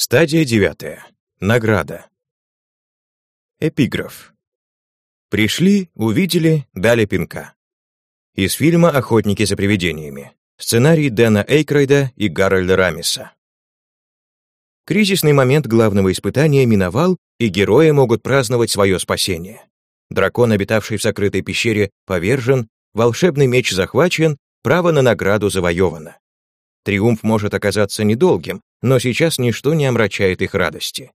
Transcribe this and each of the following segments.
Стадия девятая. Награда. Эпиграф. Пришли, увидели, дали пинка. Из фильма «Охотники за привидениями». Сценарий Дэна Эйкройда и Гарольда Рамиса. Кризисный момент главного испытания миновал, и герои могут праздновать свое спасение. Дракон, обитавший в закрытой пещере, повержен, волшебный меч захвачен, право на награду завоевано. Триумф может оказаться недолгим, но сейчас ничто не омрачает их радости.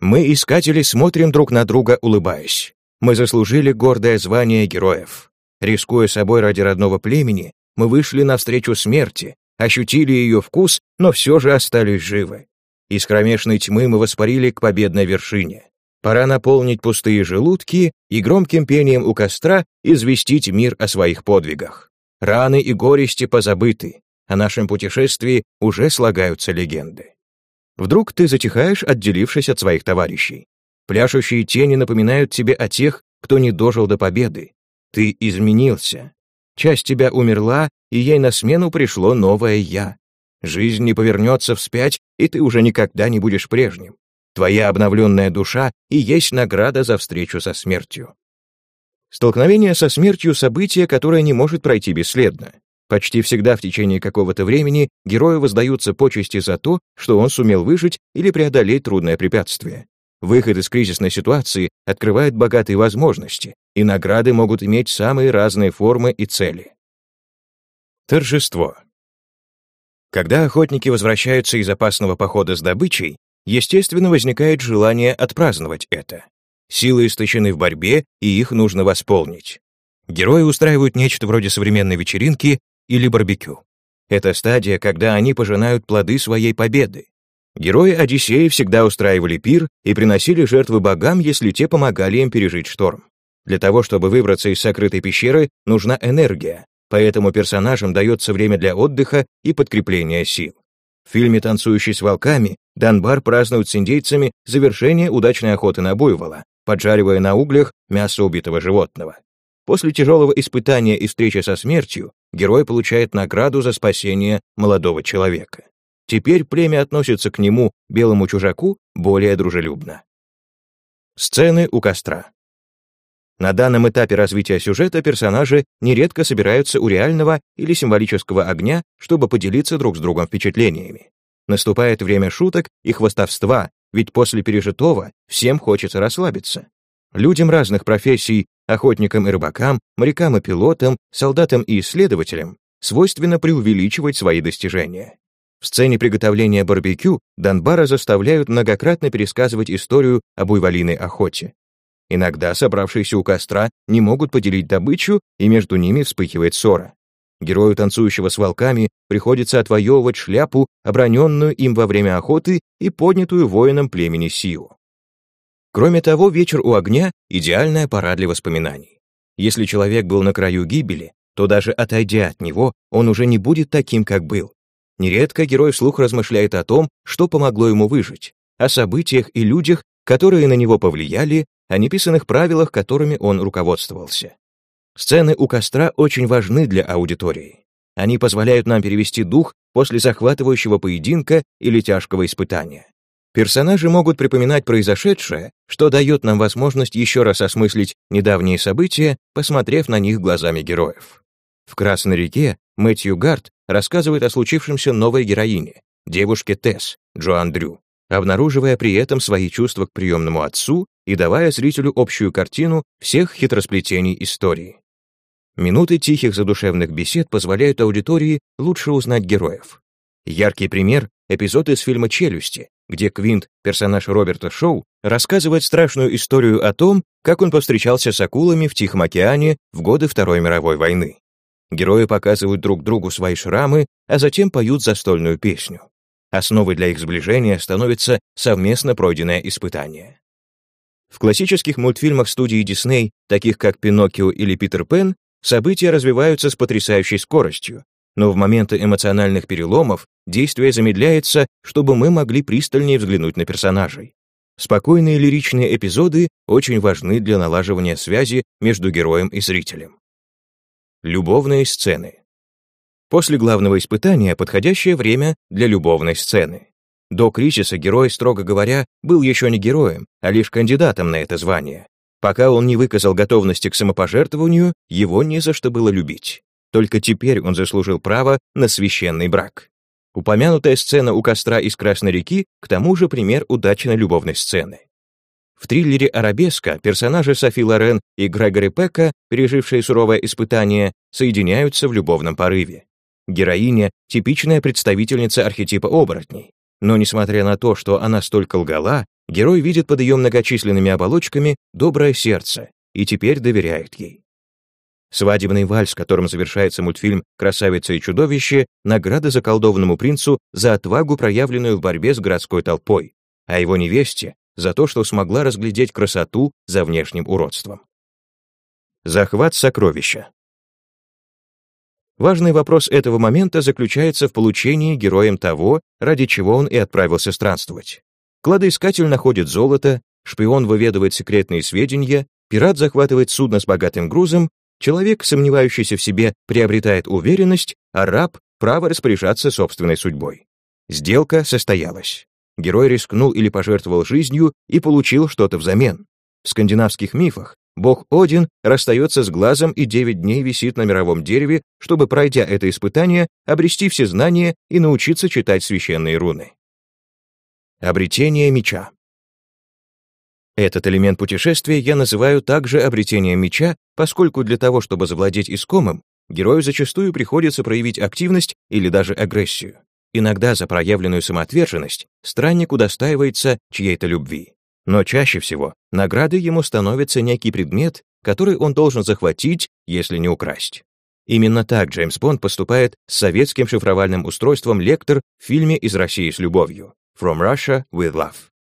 Мы, искатели, смотрим друг на друга, улыбаясь. Мы заслужили гордое звание героев. Рискуя собой ради родного племени, мы вышли навстречу смерти, ощутили ее вкус, но все же остались живы. Из кромешной тьмы мы воспарили к победной вершине. Пора наполнить пустые желудки и громким пением у костра известить мир о своих подвигах. Раны и горести позабыты, о нашем путешествии уже слагаются легенды. Вдруг ты затихаешь, отделившись от своих товарищей. Пляшущие тени напоминают тебе о тех, кто не дожил до победы. Ты изменился. Часть тебя умерла, и ей на смену пришло новое «я». Жизнь не повернется вспять, и ты уже никогда не будешь прежним. Твоя обновленная душа и есть награда за встречу со смертью. Столкновение со смертью — событие, которое не может пройти бесследно. Почти всегда в течение какого-то времени герою воздаются почести за то, что он сумел выжить или преодолеть трудное препятствие. Выход из кризисной ситуации открывает богатые возможности, и награды могут иметь самые разные формы и цели. Торжество. Когда охотники возвращаются из опасного похода с добычей, естественно, возникает желание отпраздновать это. Силы истощены в борьбе, и их нужно восполнить. Герои устраивают нечто вроде современной вечеринки или барбекю. Это стадия, когда они пожинают плоды своей победы. Герои Одиссея всегда устраивали пир и приносили жертвы богам, если те помогали им пережить шторм. Для того, чтобы выбраться из сокрытой пещеры, нужна энергия, поэтому персонажам дается время для отдыха и подкрепления сил. В фильме «Танцующий с волками» Данбар празднует с индейцами завершение удачной охоты на буйвола, поджаривая на углях мясо убитого животного. После тяжелого испытания и встречи со смертью герой получает награду за спасение молодого человека. Теперь племя относится к нему, белому чужаку, более дружелюбно. Сцены у костра. На данном этапе развития сюжета персонажи нередко собираются у реального или символического огня, чтобы поделиться друг с другом впечатлениями. Наступает время шуток и хвостовства, ведь после пережитого всем хочется расслабиться. Людям разных профессий Охотникам и рыбакам, морякам и пилотам, солдатам и исследователям свойственно преувеличивать свои достижения. В сцене приготовления барбекю Донбара заставляют многократно пересказывать историю об уйволиной охоте. Иногда собравшиеся у костра не могут поделить добычу, и между ними вспыхивает ссора. Герою, танцующего с волками, приходится отвоевывать шляпу, оброненную им во время охоты и поднятую воином племени Сиу. Кроме того, вечер у огня — идеальная пора для воспоминаний. Если человек был на краю гибели, то даже отойдя от него, он уже не будет таким, как был. Нередко герой вслух размышляет о том, что помогло ему выжить, о событиях и людях, которые на него повлияли, о неписанных правилах, которыми он руководствовался. Сцены у костра очень важны для аудитории. Они позволяют нам перевести дух после захватывающего поединка или тяжкого испытания. Персонажи могут припоминать произошедшее, что дает нам возможность еще раз осмыслить недавние события, посмотрев на них глазами героев. В «Красной реке» Мэтью Гарт рассказывает о случившемся новой героине, девушке Тесс, Джоан Дрю, обнаруживая при этом свои чувства к приемному отцу и давая зрителю общую картину всех хитросплетений истории. Минуты тихих задушевных бесед позволяют аудитории лучше узнать героев. Яркий пример — эпизод из фильма «Челюсти», где Квинт, персонаж Роберта Шоу, рассказывает страшную историю о том, как он повстречался с акулами в Тихом океане в годы Второй мировой войны. Герои показывают друг другу свои шрамы, а затем поют застольную песню. Основой для их сближения становится совместно пройденное испытание. В классических мультфильмах студии Дисней, таких как «Пиноккио» или «Питер Пен», события развиваются с потрясающей скоростью, но в моменты эмоциональных переломов действие замедляется, чтобы мы могли пристальнее взглянуть на персонажей. Спокойные лиричные эпизоды очень важны для налаживания связи между героем и зрителем. Любовные сцены. После главного испытания подходящее время для любовной сцены. До кризиса герой, строго говоря, был еще не героем, а лишь кандидатом на это звание. Пока он не выказал готовности к самопожертвованию, его не за что было любить. Только теперь он заслужил право на священный брак. Упомянутая сцена у костра из Красной реки к тому же пример удачной любовной сцены. В триллере «Арабеска» персонажи Софи Лорен и Грегори Пека, пережившие суровое испытание, соединяются в любовном порыве. Героиня — типичная представительница архетипа оборотней. Но несмотря на то, что она столько лгала, герой видит под ее многочисленными оболочками доброе сердце и теперь доверяет ей. Свадебный вальс, которым завершается мультфильм «Красавица и чудовище», награда заколдованному принцу за отвагу, проявленную в борьбе с городской толпой, а его невесте за то, что смогла разглядеть красоту за внешним уродством. Захват сокровища. Важный вопрос этого момента заключается в получении героем того, ради чего он и отправился странствовать. Кладоискатель находит золото, шпион выведывает секретные сведения, пират захватывает судно с богатым грузом, Человек, сомневающийся в себе, приобретает уверенность, а раб — право распоряжаться собственной судьбой. Сделка состоялась. Герой рискнул или пожертвовал жизнью и получил что-то взамен. В скандинавских мифах бог Один расстается с глазом и девять дней висит на мировом дереве, чтобы, пройдя это испытание, обрести все знания и научиться читать священные руны. Обретение меча. Этот элемент путешествия я называю также обретением меча, поскольку для того, чтобы завладеть искомым, герою зачастую приходится проявить активность или даже агрессию. Иногда за проявленную самоотверженность странник удостаивается чьей-то любви. Но чаще всего наградой ему становится некий предмет, который он должен захватить, если не украсть. Именно так Джеймс Бонд поступает с советским шифровальным устройством «Лектор» в фильме «Из России с любовью» «From Russia with Love».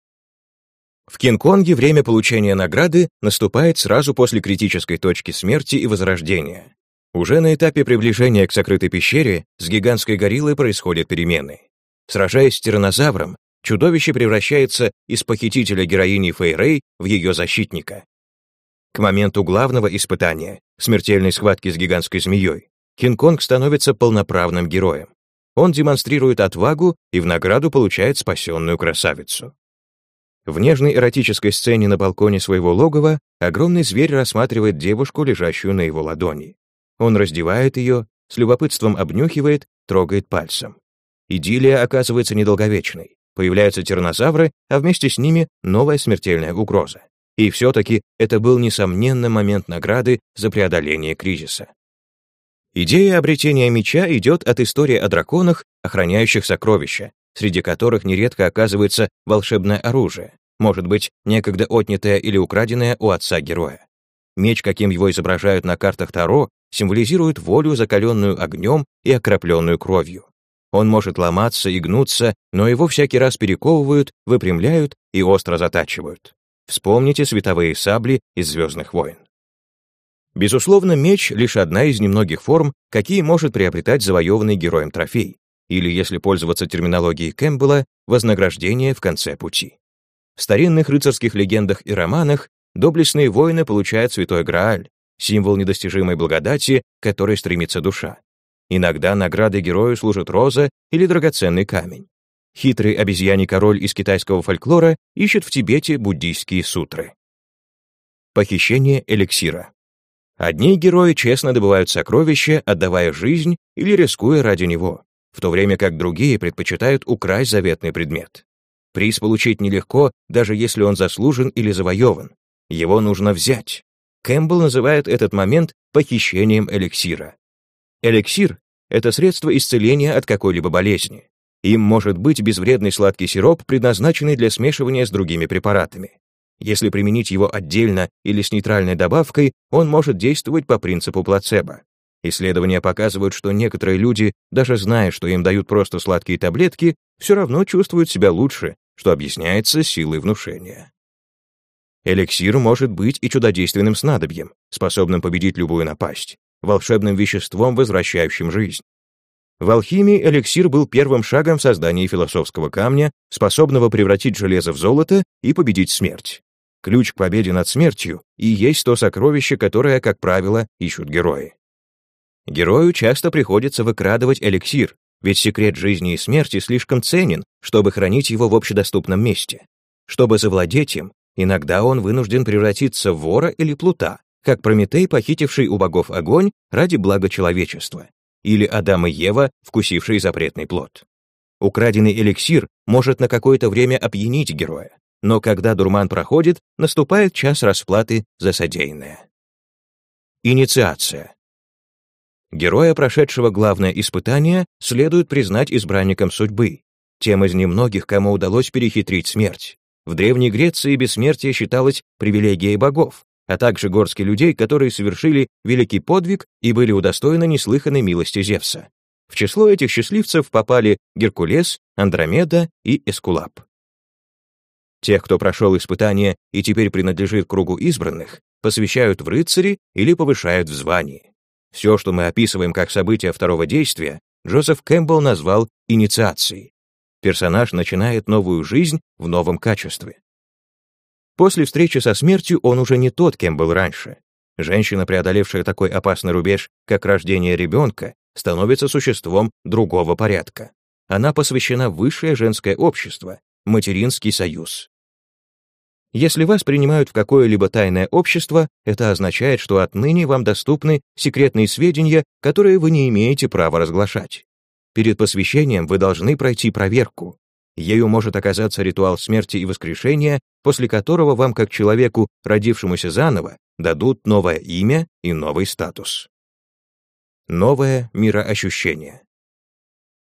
В Кинг-Конге время получения награды наступает сразу после критической точки смерти и возрождения. Уже на этапе приближения к сокрытой пещере с гигантской гориллой происходят перемены. Сражаясь с тираннозавром, чудовище превращается из похитителя героини Фэй в ее защитника. К моменту главного испытания, смертельной схватки с гигантской змеей, Кинг-Конг становится полноправным героем. Он демонстрирует отвагу и в награду получает спасенную красавицу. В нежной эротической сцене на балконе своего логова огромный зверь рассматривает девушку, лежащую на его ладони. Он раздевает ее, с любопытством обнюхивает, трогает пальцем. Идиллия оказывается недолговечной. Появляются тираннозавры, а вместе с ними новая смертельная угроза. И все-таки это был, несомненно, момент награды за преодоление кризиса. Идея обретения меча идет от истории о драконах, охраняющих сокровища, среди которых нередко оказывается волшебное оружие, может быть, некогда отнятое или украденное у отца героя. Меч, каким его изображают на картах Таро, символизирует волю, закаленную огнем и окропленную кровью. Он может ломаться и гнуться, но его всякий раз перековывают, выпрямляют и остро затачивают. Вспомните световые сабли из «Звездных войн». Безусловно, меч — лишь одна из немногих форм, какие может приобретать завоеванный героем трофей или, если пользоваться терминологией Кэмпбелла, вознаграждение в конце пути. В старинных рыцарских легендах и романах доблестные воины получают святой Грааль, символ недостижимой благодати, к которой стремится душа. Иногда наградой герою служит роза или драгоценный камень. Хитрый обезьяний король из китайского фольклора ищет в Тибете буддийские сутры. Похищение эликсира. Одни герои честно добывают сокровища, отдавая жизнь или рискуя ради него в то время как другие предпочитают украсть заветный предмет. Приз получить нелегко, даже если он заслужен или завоеван. Его нужно взять. Кэмпбелл называет этот момент похищением эликсира. Эликсир — это средство исцеления от какой-либо болезни. Им может быть безвредный сладкий сироп, предназначенный для смешивания с другими препаратами. Если применить его отдельно или с нейтральной добавкой, он может действовать по принципу плацебо. Исследования показывают, что некоторые люди, даже зная, что им дают просто сладкие таблетки, все равно чувствуют себя лучше, что объясняется силой внушения. Эликсир может быть и чудодейственным снадобьем, способным победить любую напасть, волшебным веществом, возвращающим жизнь. В алхимии эликсир был первым шагом в создании философского камня, способного превратить железо в золото и победить смерть. Ключ к победе над смертью и есть то сокровище, которое, как правило, ищут герои. Герою часто приходится выкрадывать эликсир, Ведь секрет жизни и смерти слишком ценен, чтобы хранить его в общедоступном месте. Чтобы завладеть им, иногда он вынужден превратиться в вора или плута, как Прометей, похитивший у богов огонь ради блага человечества, или Адам и Ева, вкусившие запретный плод. Украденный эликсир может на какое-то время опьянить героя, но когда дурман проходит, наступает час расплаты за содеянное. Инициация. Героя, прошедшего главное испытание, следует признать избранником судьбы, тем из немногих, кому удалось перехитрить смерть. В Древней Греции бессмертие считалось привилегией богов, а также горстки людей, которые совершили великий подвиг и были удостоены неслыханной милости Зевса. В число этих счастливцев попали Геркулес, Андромеда и Эскулап. Тех, кто прошел испытание и теперь принадлежит кругу избранных, посвящают в рыцари или повышают в звании. Все, что мы описываем как события второго действия, Джозеф Кэмпбелл назвал инициацией. Персонаж начинает новую жизнь в новом качестве. После встречи со смертью он уже не тот, кем был раньше. Женщина, преодолевшая такой опасный рубеж, как рождение ребенка, становится существом другого порядка. Она посвящена высшее женское общество, материнский союз. Если вас принимают в какое-либо тайное общество, это означает, что отныне вам доступны секретные сведения, которые вы не имеете права разглашать. Перед посвящением вы должны пройти проверку. Ею может оказаться ритуал смерти и воскрешения, после которого вам, как человеку, родившемуся заново, дадут новое имя и новый статус. Новое мироощущение.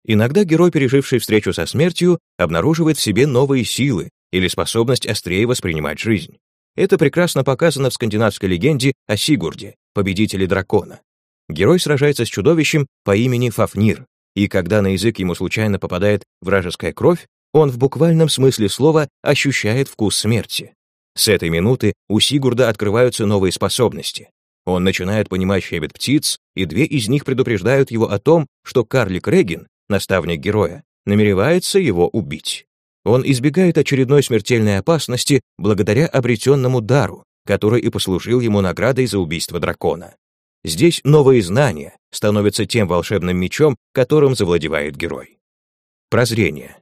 Иногда герой, переживший встречу со смертью, обнаруживает в себе новые силы, или способность острее воспринимать жизнь. Это прекрасно показано в скандинавской легенде о Сигурде, победителе дракона. Герой сражается с чудовищем по имени Фафнир, и когда на язык ему случайно попадает вражеская кровь, он в буквальном смысле слова ощущает вкус смерти. С этой минуты у Сигурда открываются новые способности. Он начинает понимать щебет птиц, и две из них предупреждают его о том, что карлик Регин, наставник героя, намеревается его убить. Он избегает очередной смертельной опасности благодаря обретенному дару, который и послужил ему наградой за убийство дракона. Здесь новые знания становятся тем волшебным мечом, которым завладевает герой. Прозрение.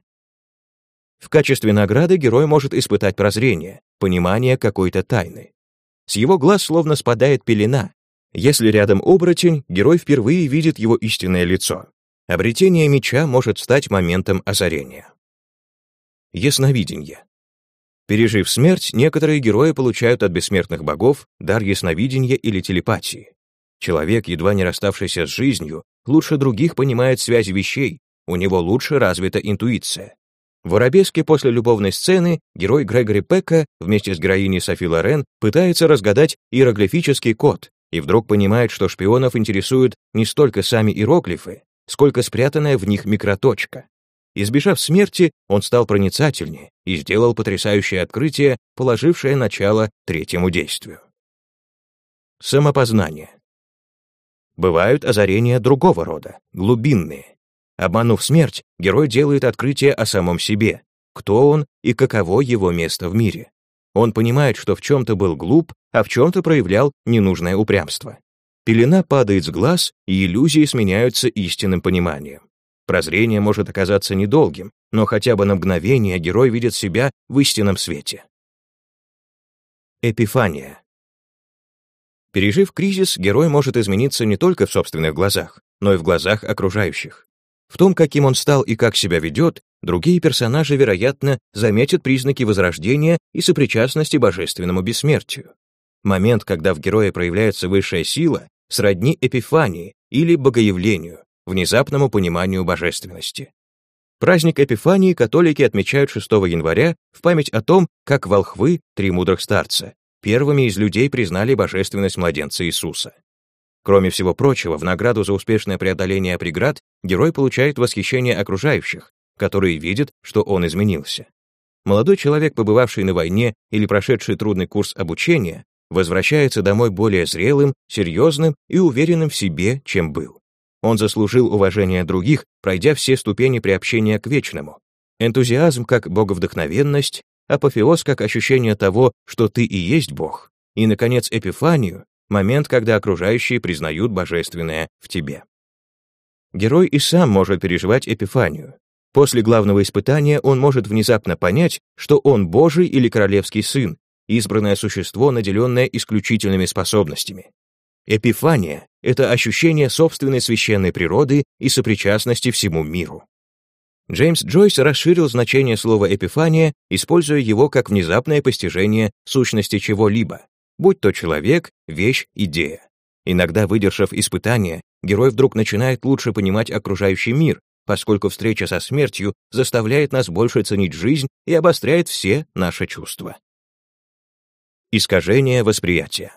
В качестве награды герой может испытать прозрение, понимание какой-то тайны. С его глаз словно спадает пелена. Если рядом оборотень, герой впервые видит его истинное лицо. Обретение меча может стать моментом озарения. Ясновидение. Пережив смерть, некоторые герои получают от бессмертных богов дар ясновидения или телепатии. Человек, едва не расставшийся с жизнью, лучше других понимает связь вещей, у него лучше развита интуиция. В «Арабеске» после любовной сцены герой Грегори Пека вместе с героиней Софи Лорен пытается разгадать иероглифический код и вдруг понимает, что шпионов интересуют не столько сами иероглифы, сколько спрятанная в них микроточка. Избежав смерти, он стал проницательнее и сделал потрясающее открытие, положившее начало третьему действию. Самопознание. Бывают озарения другого рода, глубинные. Обманув смерть, герой делает открытие о самом себе, кто он и каково его место в мире. Он понимает, что в чем-то был глуп, а в чем-то проявлял ненужное упрямство. Пелена падает с глаз, и иллюзии сменяются истинным пониманием. Прозрение может оказаться недолгим, но хотя бы на мгновение герой видит себя в истинном свете. Эпифания. Пережив кризис, герой может измениться не только в собственных глазах, но и в глазах окружающих. В том, каким он стал и как себя ведет, другие персонажи, вероятно, заметят признаки возрождения и сопричастности божественному бессмертию. Момент, когда в герое проявляется высшая сила, сродни эпифании или богоявлению, внезапному пониманию божественности. Праздник Эпифании католики отмечают 6 января в память о том, как волхвы, три мудрых старца, первыми из людей признали божественность младенца Иисуса. Кроме всего прочего, в награду за успешное преодоление преград герой получает восхищение окружающих, которые видят, что он изменился. Молодой человек, побывавший на войне или прошедший трудный курс обучения, возвращается домой более зрелым, серьезным и уверенным в себе, чем был. Он заслужил уважение других, пройдя все ступени приобщения к вечному. Энтузиазм как боговдохновенность, апофеоз как ощущение того, что ты и есть Бог, и, наконец, эпифанию, момент, когда окружающие признают божественное в тебе. герой и сам может переживать эпифанию. После главного испытания он может внезапно понять, что он Божий или королевский сын, избранное существо, наделенное исключительными способностями. Эпифания — это ощущение собственной священной природы и сопричастности всему миру. Джеймс Джойс расширил значение слова «эпифания», используя его как внезапное постижение сущности чего-либо, будь то человек, вещь, идея. Иногда, выдержав испытание, герой вдруг начинает лучше понимать окружающий мир, поскольку встреча со смертью заставляет нас больше ценить жизнь и обостряет все наши чувства. Искажение восприятия.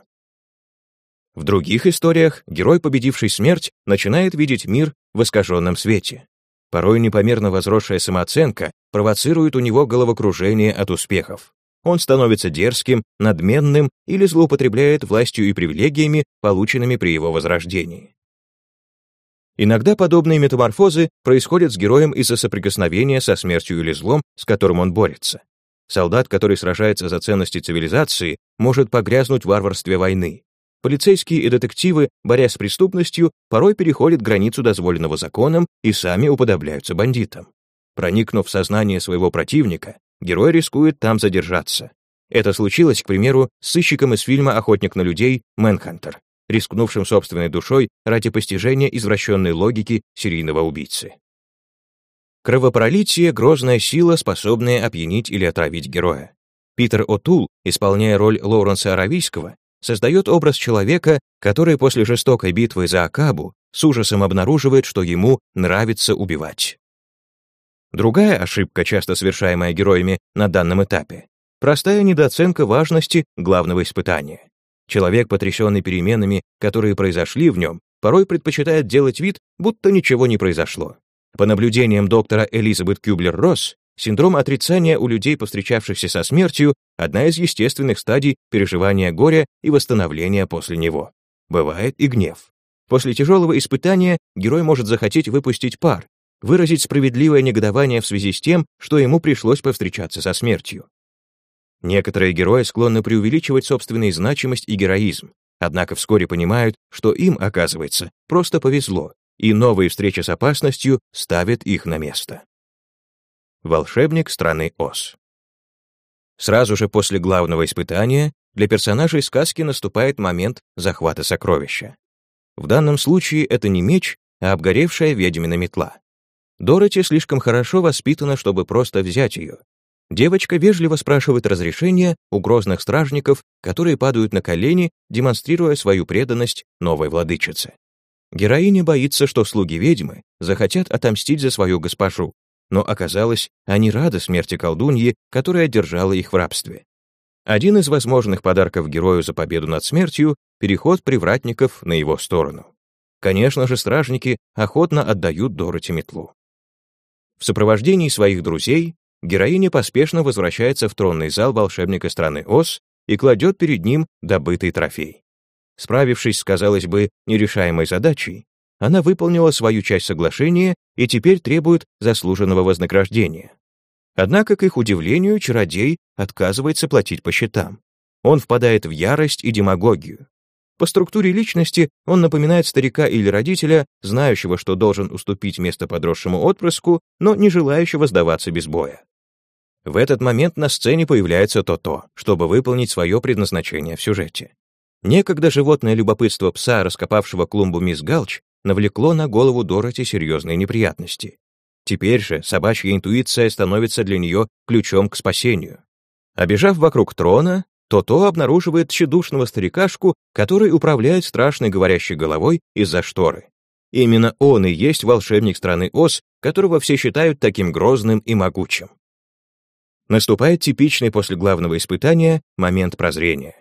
В других историях герой, победивший смерть, начинает видеть мир в искаженном свете. Порой непомерно возросшая самооценка провоцирует у него головокружение от успехов. Он становится дерзким, надменным или злоупотребляет властью и привилегиями, полученными при его возрождении. Иногда подобные метаморфозы происходят с героем из-за соприкосновения со смертью или злом, с которым он борется. Солдат, который сражается за ценности цивилизации, может погрязнуть в варварстве войны. Полицейские и детективы, борясь с преступностью, порой переходят границу дозволенного законом и сами уподобляются бандитам. Проникнув в сознание своего противника, герой рискует там задержаться. Это случилось, к примеру, с сыщиком из фильма «Охотник на людей» Мэнхантер, рискнувшим собственной душой ради постижения извращенной логики серийного убийцы. Кровопролитие — грозная сила, способная опьянить или отравить героя. Питер О'Тул, исполняя роль Лоуренса Аравийского, создает образ человека, который после жестокой битвы за Акабу с ужасом обнаруживает, что ему нравится убивать. Другая ошибка, часто совершаемая героями на данном этапе, простая недооценка важности главного испытания. Человек, потрясенный переменами, которые произошли в нем, порой предпочитает делать вид, будто ничего не произошло. По наблюдениям доктора Элизабет Кюблер-Росс, синдром отрицания у людей, повстречавшихся со смертью, одна из естественных стадий переживания горя и восстановления после него. Бывает и гнев. После тяжелого испытания герой может захотеть выпустить пар, выразить справедливое негодование в связи с тем, что ему пришлось повстречаться со смертью. Некоторые герои склонны преувеличивать собственную значимость и героизм, однако вскоре понимают, что им, оказывается, просто повезло, и новые встречи с опасностью ставят их на место. Волшебник страны Оз. Сразу же после главного испытания для персонажей сказки наступает момент захвата сокровища. В данном случае это не меч, а обгоревшая ведьмина метла. Дороти слишком хорошо воспитана, чтобы просто взять ее, Девочка вежливо спрашивает разрешения у грозных стражников, которые падают на колени, демонстрируя свою преданность новой владычице. Героиня боится, что слуги ведьмы захотят отомстить за свою госпожу, но оказалось, они рады смерти колдуньи, которая держала их в рабстве. Один из возможных подарков герою за победу над смертью — переход привратников на его сторону. Конечно же, стражники охотно отдают Дороти метлу. В сопровождении своих друзей героиня поспешно возвращается в тронный зал волшебника страны Оз и кладет перед ним добытый трофей. Справившись с, казалось бы, нерешаемой задачей, она выполнила свою часть соглашения и теперь требует заслуженного вознаграждения. Однако, к их удивлению, чародей отказывается платить по счетам. Он впадает в ярость и демагогию. По структуре личности он напоминает старика или родителя, знающего, что должен уступить место подросшему отпрыску, но не желающего сдаваться без боя. В этот момент на сцене появляется То-То, чтобы выполнить свое предназначение в сюжете. Некогда животное любопытство пса, раскопавшего клумбу мисс Галч, навлекло на голову Дороти серьезные неприятности. Теперь же собачья интуиция становится для нее ключом к спасению. Обежав вокруг трона, То-То обнаруживает тщедушного старикашку, который управляет страшной говорящей головой из-за шторы. Именно он и есть волшебник страны Оз, которого все считают таким грозным и могучим. Наступает типичный после главного испытания момент прозрения.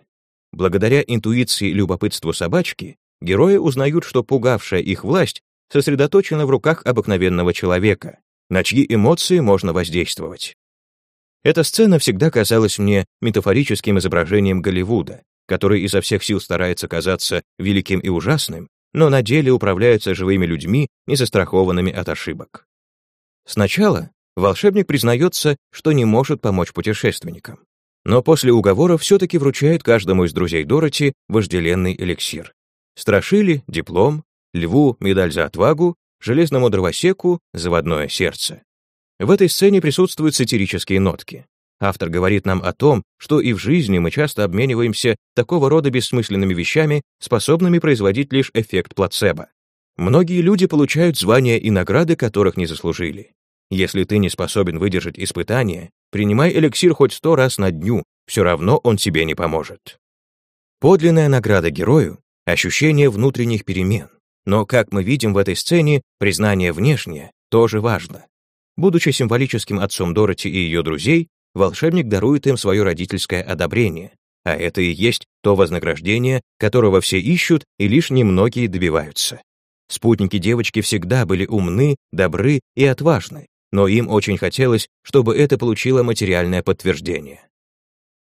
Благодаря интуиции и любопытству собачки, герои узнают, что пугавшая их власть сосредоточена в руках обыкновенного человека, на чьи эмоции можно воздействовать. Эта сцена всегда казалась мне метафорическим изображением Голливуда, который изо всех сил старается казаться великим и ужасным, но на деле управляется живыми людьми, не застрахованными от ошибок. Сначала волшебник признается, что не может помочь путешественникам. Но после уговора все-таки вручает каждому из друзей Дороти вожделенный эликсир. Страшили — диплом, льву — медаль за отвагу, железному дровосеку заводное сердце. В этой сцене присутствуют сатирические нотки. Автор говорит нам о том, что и в жизни мы часто обмениваемся такого рода бессмысленными вещами, способными производить лишь эффект плацебо. Многие люди получают звания и награды, которых не заслужили. Если ты не способен выдержать испытание, принимай эликсир хоть сто раз на дню, все равно он тебе не поможет. Подлинная награда герою — ощущение внутренних перемен. Но, как мы видим в этой сцене, признание внешнее тоже важно. Будучи символическим отцом Дороти и ее друзей, волшебник дарует им свое родительское одобрение, а это и есть то вознаграждение, которого все ищут и лишь немногие добиваются. Спутники девочки всегда были умны, добры и отважны, но им очень хотелось, чтобы это получило материальное подтверждение.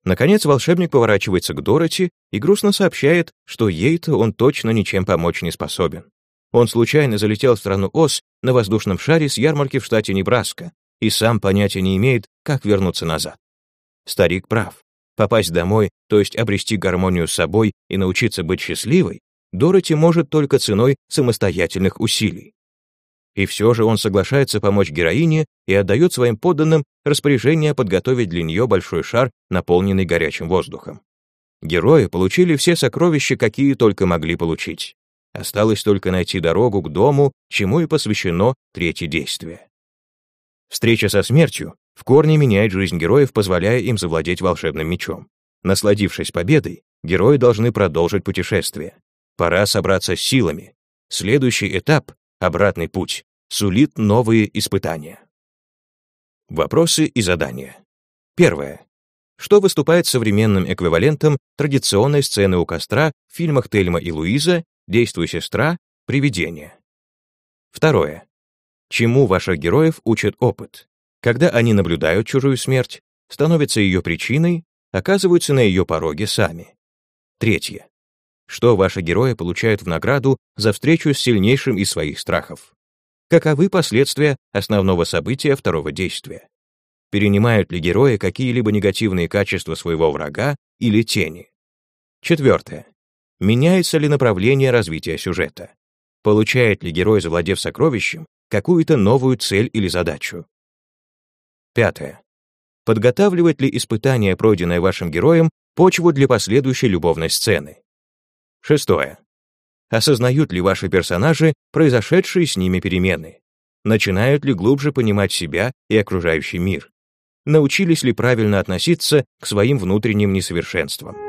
Наконец волшебник поворачивается к Дороти и грустно сообщает, что ей-то он точно ничем помочь не способен. Он случайно залетел в страну Оз на воздушном шаре с ярмарки в штате Небраска и сам понятия не имеет, как вернуться назад. Старик прав. Попасть домой, то есть обрести гармонию с собой и научиться быть счастливой, Дороти может только ценой самостоятельных усилий. И все же он соглашается помочь героине и отдает своим подданным распоряжение подготовить для нее большой шар, наполненный горячим воздухом. Герои получили все сокровища, какие только могли получить. Осталось только найти дорогу к дому, чему и посвящено третье действие. Встреча со смертью в корне меняет жизнь героев, позволяя им завладеть волшебным мечом. Насладившись победой, герои должны продолжить путешествие. Пора собраться с силами. Следующий этап Обратный путь сулит новые испытания. Вопросы и задания. Первое. Что выступает современным эквивалентом традиционной сцены у костра в фильмах «Тельма и Луиза», «Действуй, сестра», «Привидение». Второе. Чему ваших героев учит опыт? Когда они наблюдают чужую смерть, становятся ее причиной, оказываются на ее пороге сами. Третье что ваши герои получают в награду за встречу с сильнейшим из своих страхов. Каковы последствия основного события второго действия? Перенимают ли герои какие-либо негативные качества своего врага или тени? Четвертое. Меняется ли направление развития сюжета? Получает ли герой, завладев сокровищем, какую-то новую цель или задачу? Пятое. Подготавливает ли испытание, пройденное вашим героем, почву для последующей любовной сцены? Шестое. Осознают ли ваши персонажи произошедшие с ними перемены? Начинают ли глубже понимать себя и окружающий мир? Научились ли правильно относиться к своим внутренним несовершенствам?